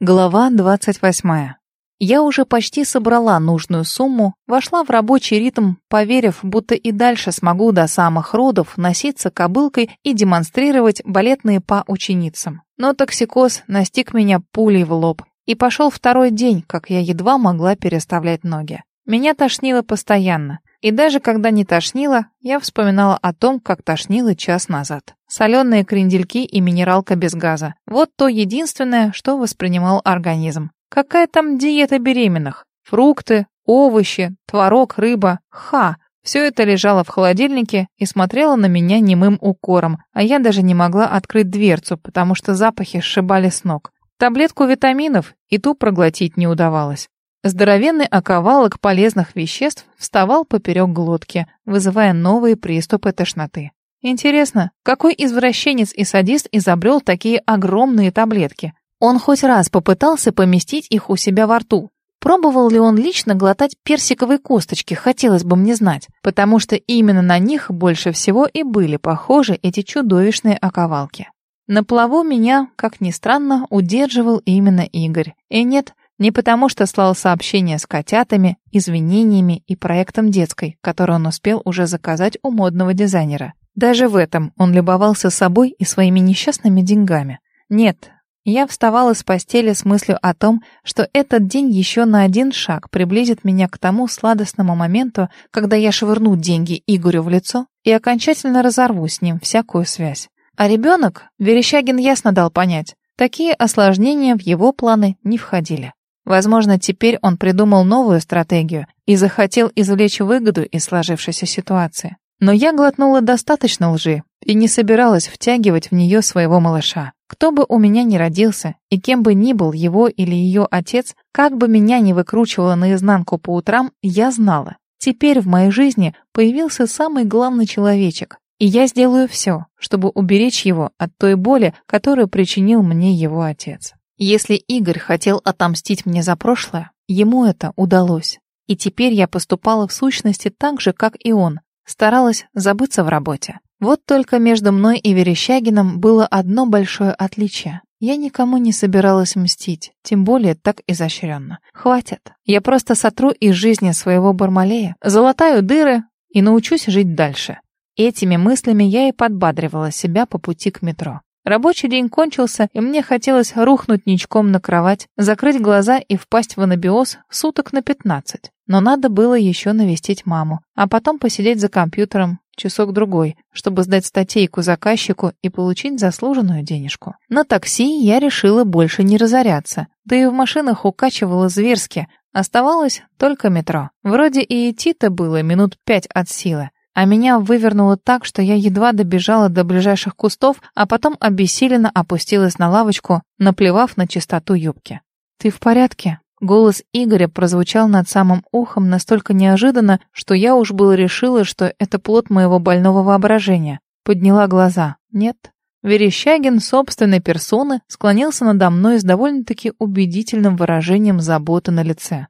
Глава 28. Я уже почти собрала нужную сумму, вошла в рабочий ритм, поверив, будто и дальше смогу до самых родов носиться кобылкой и демонстрировать балетные па ученицам. Но токсикоз настиг меня пулей в лоб. И пошел второй день, как я едва могла переставлять ноги. Меня тошнило постоянно. И даже когда не тошнило, я вспоминала о том, как тошнило час назад. Соленые крендельки и минералка без газа. Вот то единственное, что воспринимал организм. Какая там диета беременных? Фрукты, овощи, творог, рыба. Ха! Все это лежало в холодильнике и смотрело на меня немым укором, а я даже не могла открыть дверцу, потому что запахи сшибали с ног. Таблетку витаминов и ту проглотить не удавалось. Здоровенный оковалок полезных веществ вставал поперек глотки, вызывая новые приступы тошноты. Интересно, какой извращенец и садист изобрел такие огромные таблетки? Он хоть раз попытался поместить их у себя во рту. Пробовал ли он лично глотать персиковые косточки, хотелось бы мне знать, потому что именно на них больше всего и были похожи эти чудовищные оковалки. На плаву меня, как ни странно, удерживал именно Игорь. И нет, не потому, что слал сообщения с котятами, извинениями и проектом детской, который он успел уже заказать у модного дизайнера. Даже в этом он любовался собой и своими несчастными деньгами. Нет, я вставала с постели с мыслью о том, что этот день еще на один шаг приблизит меня к тому сладостному моменту, когда я швырну деньги Игорю в лицо и окончательно разорву с ним всякую связь. А ребенок, Верещагин ясно дал понять, такие осложнения в его планы не входили. Возможно, теперь он придумал новую стратегию и захотел извлечь выгоду из сложившейся ситуации. Но я глотнула достаточно лжи и не собиралась втягивать в нее своего малыша. Кто бы у меня ни родился, и кем бы ни был его или ее отец, как бы меня ни выкручивало наизнанку по утрам, я знала. Теперь в моей жизни появился самый главный человечек, и я сделаю все, чтобы уберечь его от той боли, которую причинил мне его отец. Если Игорь хотел отомстить мне за прошлое, ему это удалось. И теперь я поступала в сущности так же, как и он, старалась забыться в работе. Вот только между мной и Верещагиным было одно большое отличие. Я никому не собиралась мстить, тем более так изощренно. Хватит. Я просто сотру из жизни своего Бармалея, залатаю дыры и научусь жить дальше. Этими мыслями я и подбадривала себя по пути к метро. Рабочий день кончился, и мне хотелось рухнуть ничком на кровать, закрыть глаза и впасть в анабиоз суток на пятнадцать. Но надо было еще навестить маму, а потом посидеть за компьютером часок-другой, чтобы сдать статейку заказчику и получить заслуженную денежку. На такси я решила больше не разоряться, да и в машинах укачивала зверски, оставалось только метро. Вроде и идти-то было минут пять от силы, а меня вывернуло так, что я едва добежала до ближайших кустов, а потом обессиленно опустилась на лавочку, наплевав на чистоту юбки. «Ты в порядке?» Голос Игоря прозвучал над самым ухом настолько неожиданно, что я уж было решила, что это плод моего больного воображения. Подняла глаза. Нет. Верещагин собственной персоны склонился надо мной с довольно-таки убедительным выражением заботы на лице.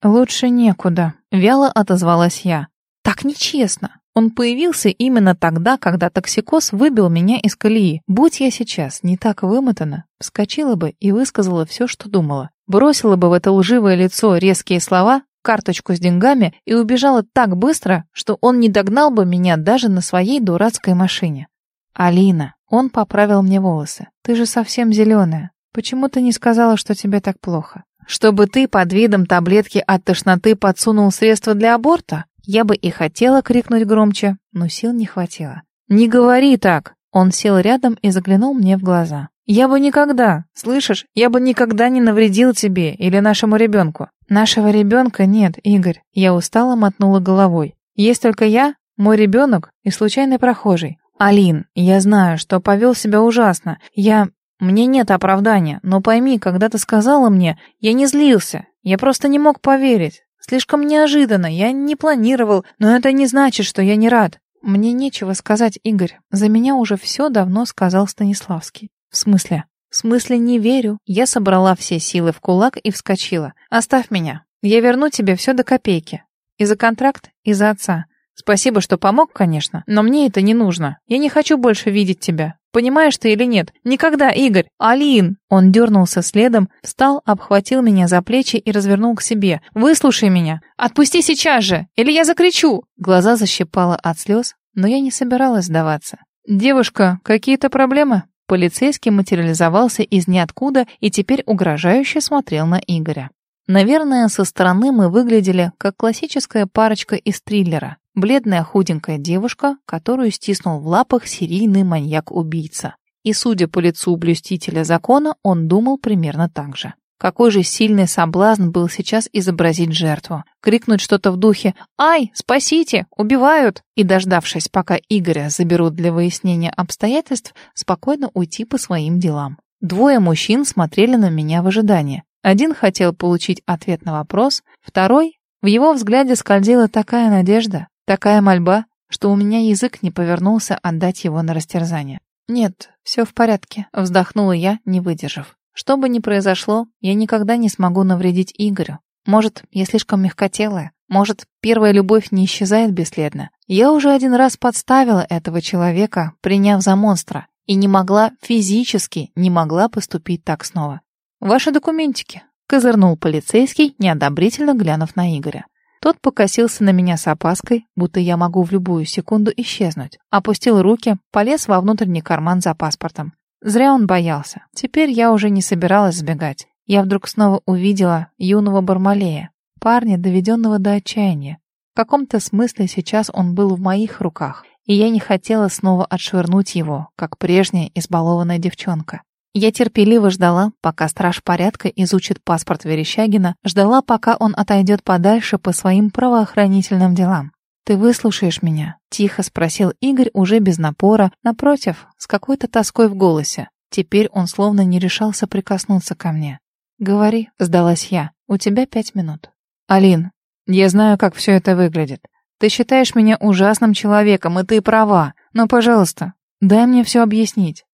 «Лучше некуда», — вяло отозвалась я. Так нечестно. Он появился именно тогда, когда токсикоз выбил меня из колеи. Будь я сейчас не так вымотана, вскочила бы и высказала все, что думала. Бросила бы в это лживое лицо резкие слова, карточку с деньгами и убежала так быстро, что он не догнал бы меня даже на своей дурацкой машине. «Алина», он поправил мне волосы, «ты же совсем зеленая. Почему ты не сказала, что тебе так плохо? Чтобы ты под видом таблетки от тошноты подсунул средства для аборта? Я бы и хотела крикнуть громче, но сил не хватило. «Не говори так!» Он сел рядом и заглянул мне в глаза. «Я бы никогда, слышишь, я бы никогда не навредил тебе или нашему ребенку». «Нашего ребенка нет, Игорь». Я устало мотнула головой. «Есть только я, мой ребенок и случайный прохожий. Алин, я знаю, что повел себя ужасно. Я... Мне нет оправдания, но пойми, когда ты сказала мне, я не злился. Я просто не мог поверить. Слишком неожиданно, я не планировал, но это не значит, что я не рад. Мне нечего сказать, Игорь. За меня уже все давно сказал Станиславский. В смысле? В смысле не верю. Я собрала все силы в кулак и вскочила. Оставь меня. Я верну тебе все до копейки. И за контракт, и за отца. Спасибо, что помог, конечно, но мне это не нужно. Я не хочу больше видеть тебя. Понимаешь ты или нет? Никогда, Игорь! Алин!» Он дернулся следом, встал, обхватил меня за плечи и развернул к себе. «Выслушай меня! Отпусти сейчас же, или я закричу!» Глаза защипало от слез, но я не собиралась сдаваться. «Девушка, какие-то проблемы?» Полицейский материализовался из ниоткуда и теперь угрожающе смотрел на Игоря. Наверное, со стороны мы выглядели как классическая парочка из триллера. Бледная худенькая девушка, которую стиснул в лапах серийный маньяк-убийца. И, судя по лицу блюстителя закона, он думал примерно так же. Какой же сильный соблазн был сейчас изобразить жертву. Крикнуть что-то в духе «Ай, спасите! Убивают!» и, дождавшись, пока Игоря заберут для выяснения обстоятельств, спокойно уйти по своим делам. Двое мужчин смотрели на меня в ожидании. Один хотел получить ответ на вопрос, второй... В его взгляде скользила такая надежда, такая мольба, что у меня язык не повернулся отдать его на растерзание. «Нет, все в порядке», — вздохнула я, не выдержав. «Что бы ни произошло, я никогда не смогу навредить Игорю. Может, я слишком мягкотелая? Может, первая любовь не исчезает бесследно? Я уже один раз подставила этого человека, приняв за монстра, и не могла, физически не могла поступить так снова. «Ваши документики», — козырнул полицейский, неодобрительно глянув на Игоря. Тот покосился на меня с опаской, будто я могу в любую секунду исчезнуть. Опустил руки, полез во внутренний карман за паспортом. Зря он боялся. Теперь я уже не собиралась сбегать. Я вдруг снова увидела юного Бармалея, парня, доведенного до отчаяния. В каком-то смысле сейчас он был в моих руках, и я не хотела снова отшвырнуть его, как прежняя избалованная девчонка. Я терпеливо ждала, пока страж порядка изучит паспорт Верещагина, ждала, пока он отойдет подальше по своим правоохранительным делам. «Ты выслушаешь меня?» — тихо спросил Игорь уже без напора, напротив, с какой-то тоской в голосе. Теперь он словно не решался прикоснуться ко мне. «Говори», — сдалась я, — «у тебя пять минут». «Алин, я знаю, как все это выглядит. Ты считаешь меня ужасным человеком, и ты права. Но, пожалуйста, дай мне все объяснить.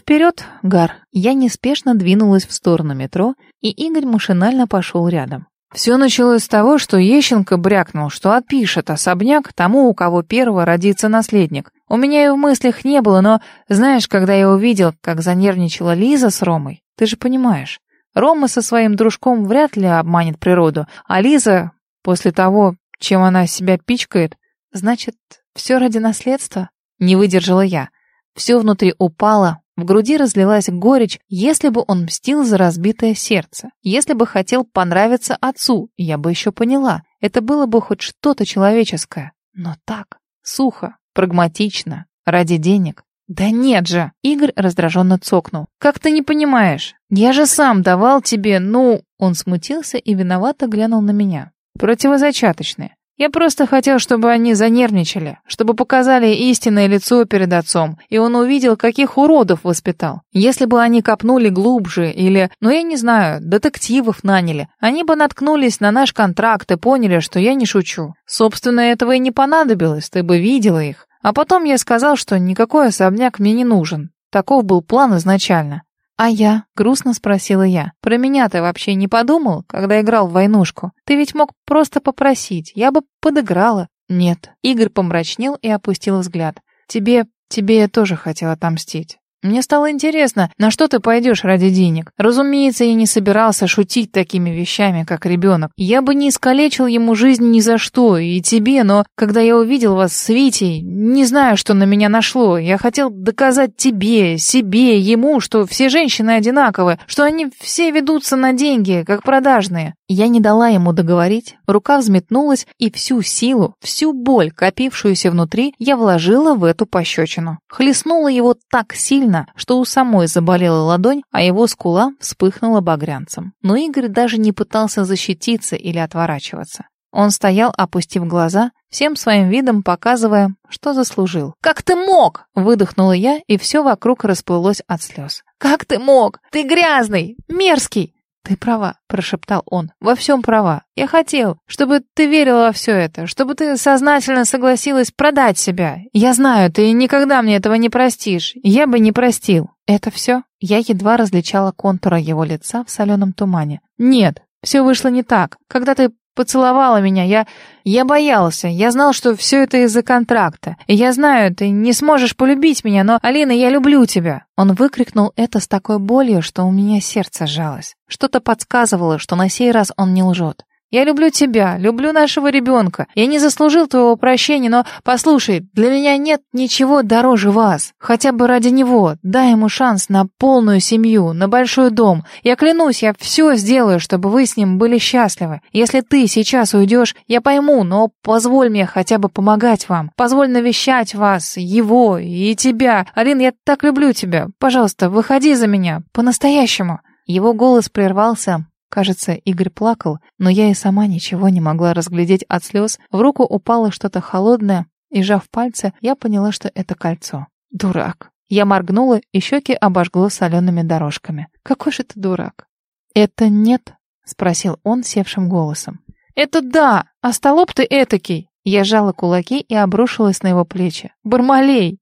Вперед, Гар! Я неспешно двинулась в сторону метро, и Игорь машинально пошел рядом. Все началось с того, что Ещенко брякнул, что отпишет особняк тому, у кого первого родится наследник. У меня и в мыслях не было, но, знаешь, когда я увидел, как занервничала Лиза с Ромой, ты же понимаешь, Рома со своим дружком вряд ли обманет природу, а Лиза, после того, чем она себя пичкает, значит, все ради наследства? Не выдержала я. Все внутри упало, в груди разлилась горечь, если бы он мстил за разбитое сердце. Если бы хотел понравиться отцу, я бы еще поняла. Это было бы хоть что-то человеческое. Но так, сухо, прагматично, ради денег. «Да нет же!» — Игорь раздраженно цокнул. «Как ты не понимаешь? Я же сам давал тебе, ну...» Он смутился и виновато глянул на меня. «Противозачаточные. Я просто хотел, чтобы они занервничали, чтобы показали истинное лицо перед отцом, и он увидел, каких уродов воспитал. Если бы они копнули глубже или, ну я не знаю, детективов наняли, они бы наткнулись на наш контракт и поняли, что я не шучу. Собственно, этого и не понадобилось, ты бы видела их. А потом я сказал, что никакой особняк мне не нужен. Таков был план изначально. «А я?» — грустно спросила я. «Про меня ты вообще не подумал, когда играл в войнушку? Ты ведь мог просто попросить, я бы подыграла». «Нет». Игорь помрачнел и опустил взгляд. «Тебе... тебе я тоже хотел отомстить. Мне стало интересно, на что ты пойдешь ради денег. Разумеется, я не собирался шутить такими вещами, как ребенок. Я бы не искалечил ему жизнь ни за что, и тебе, но когда я увидел вас с Витей, не знаю, что на меня нашло. Я хотел доказать тебе, себе, ему, что все женщины одинаковы, что они все ведутся на деньги, как продажные. Я не дала ему договорить, рука взметнулась, и всю силу, всю боль, копившуюся внутри, я вложила в эту пощечину. Хлестнула его так сильно, что у самой заболела ладонь, а его скула вспыхнула багрянцем. Но Игорь даже не пытался защититься или отворачиваться. Он стоял, опустив глаза, всем своим видом показывая, что заслужил. «Как ты мог?» — выдохнула я, и все вокруг расплылось от слез. «Как ты мог? Ты грязный, мерзкий!» «Ты права», — прошептал он. «Во всем права. Я хотел, чтобы ты верила во все это, чтобы ты сознательно согласилась продать себя. Я знаю, ты никогда мне этого не простишь. Я бы не простил». «Это все?» Я едва различала контура его лица в соленом тумане. «Нет, все вышло не так. Когда ты поцеловала меня. Я... я боялся. Я знал, что все это из-за контракта. И я знаю, ты не сможешь полюбить меня, но, Алина, я люблю тебя. Он выкрикнул это с такой болью, что у меня сердце сжалось. Что-то подсказывало, что на сей раз он не лжет. Я люблю тебя, люблю нашего ребенка. Я не заслужил твоего прощения, но, послушай, для меня нет ничего дороже вас. Хотя бы ради него. Дай ему шанс на полную семью, на большой дом. Я клянусь, я все сделаю, чтобы вы с ним были счастливы. Если ты сейчас уйдешь, я пойму, но позволь мне хотя бы помогать вам. Позволь навещать вас, его и тебя. Алин, я так люблю тебя. Пожалуйста, выходи за меня. По-настоящему. Его голос прервался, Кажется, Игорь плакал, но я и сама ничего не могла разглядеть от слез. В руку упало что-то холодное, и, сжав пальцы, я поняла, что это кольцо. Дурак. Я моргнула, и щеки обожгло солеными дорожками. Какой же ты дурак? «Это нет?» — спросил он севшим голосом. «Это да! А столоп ты этакий!» Я сжала кулаки и обрушилась на его плечи. «Бармалей!»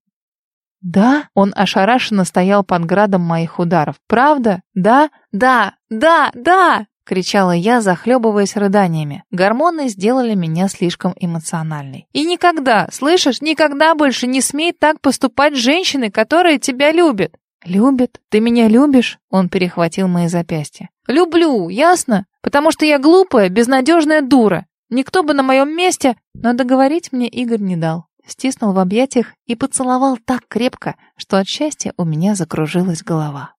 «Да?» Он ошарашенно стоял под градом моих ударов. «Правда? Да? Да! Да! Да!» кричала я, захлебываясь рыданиями. Гормоны сделали меня слишком эмоциональной. «И никогда, слышишь, никогда больше не смей так поступать с женщиной, которая тебя любит!» «Любит? Ты меня любишь?» Он перехватил мои запястья. «Люблю, ясно? Потому что я глупая, безнадежная дура. Никто бы на моем месте...» Но договорить мне Игорь не дал стиснул в объятиях и поцеловал так крепко, что от счастья у меня закружилась голова.